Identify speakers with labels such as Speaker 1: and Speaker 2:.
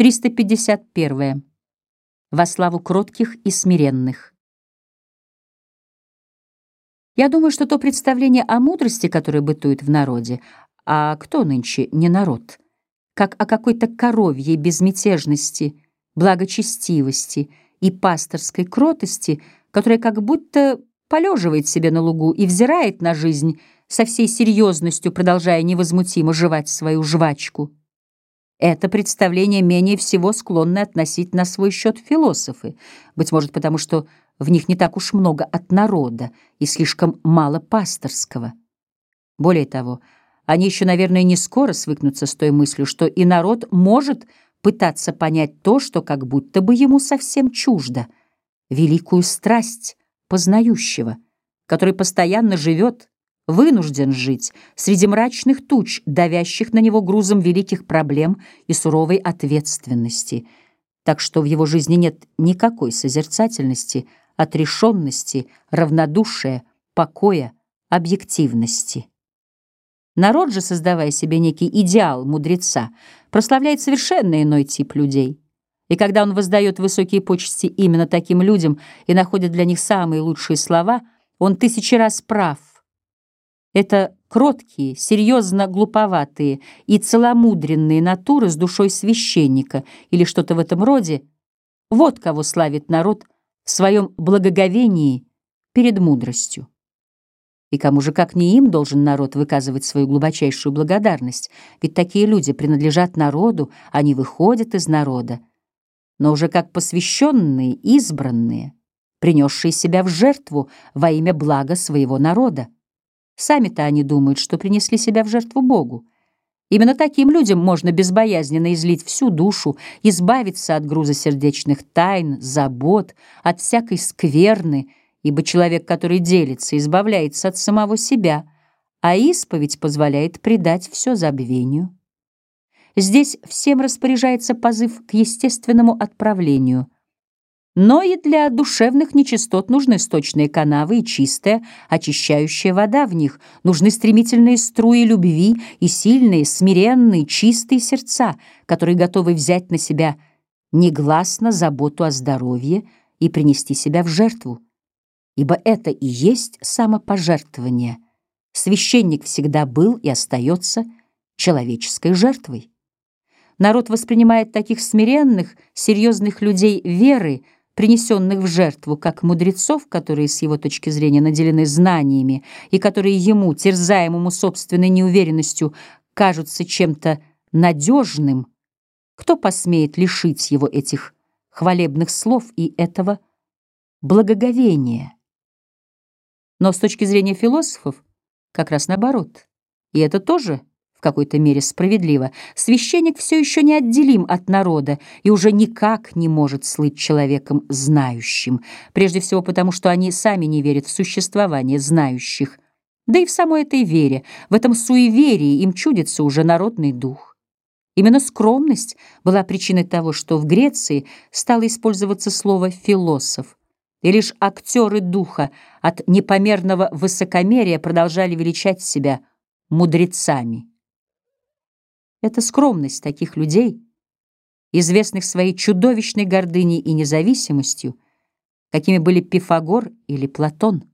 Speaker 1: 351. Во славу кротких и смиренных. Я думаю, что то представление о мудрости, которое бытует в народе, а кто нынче не народ, как о какой-то коровьей безмятежности, благочестивости и пасторской кротости, которая как будто полеживает себе на лугу и взирает на жизнь со всей серьезностью, продолжая невозмутимо жевать свою жвачку — это представление менее всего склонны относить на свой счет философы, быть может, потому что в них не так уж много от народа и слишком мало пасторского. Более того, они еще, наверное, не скоро свыкнутся с той мыслью, что и народ может пытаться понять то, что как будто бы ему совсем чуждо, великую страсть познающего, который постоянно живет, вынужден жить среди мрачных туч, давящих на него грузом великих проблем и суровой ответственности, так что в его жизни нет никакой созерцательности, отрешенности, равнодушия, покоя, объективности. Народ же, создавая себе некий идеал мудреца, прославляет совершенно иной тип людей. И когда он воздает высокие почести именно таким людям и находит для них самые лучшие слова, он тысячи раз прав, это кроткие, серьезно глуповатые и целомудренные натуры с душой священника или что-то в этом роде. Вот кого славит народ в своем благоговении перед мудростью. И кому же, как не им, должен народ выказывать свою глубочайшую благодарность? Ведь такие люди принадлежат народу, они выходят из народа, но уже как посвященные, избранные, принесшие себя в жертву во имя блага своего народа. Сами-то они думают, что принесли себя в жертву Богу. Именно таким людям можно безбоязненно излить всю душу, избавиться от груза сердечных тайн, забот, от всякой скверны, ибо человек, который делится, избавляется от самого себя, а исповедь позволяет предать все забвению. Здесь всем распоряжается позыв к естественному отправлению — но и для душевных нечистот нужны сточные канавы и чистая, очищающая вода в них. Нужны стремительные струи любви и сильные, смиренные, чистые сердца, которые готовы взять на себя негласно заботу о здоровье и принести себя в жертву. Ибо это и есть самопожертвование. Священник всегда был и остается человеческой жертвой. Народ воспринимает таких смиренных, серьезных людей веры, принесенных в жертву, как мудрецов, которые с его точки зрения наделены знаниями и которые ему, терзаемому собственной неуверенностью, кажутся чем-то надежным, кто посмеет лишить его этих хвалебных слов и этого благоговения? Но с точки зрения философов как раз наоборот. И это тоже в какой-то мере справедливо, священник все еще не отделим от народа и уже никак не может слыть человеком знающим, прежде всего потому, что они сами не верят в существование знающих. Да и в самой этой вере, в этом суеверии им чудится уже народный дух. Именно скромность была причиной того, что в Греции стало использоваться слово «философ», и лишь актеры духа от непомерного высокомерия продолжали величать себя мудрецами. Это скромность таких людей, известных своей чудовищной гордыней и независимостью, какими были Пифагор или Платон.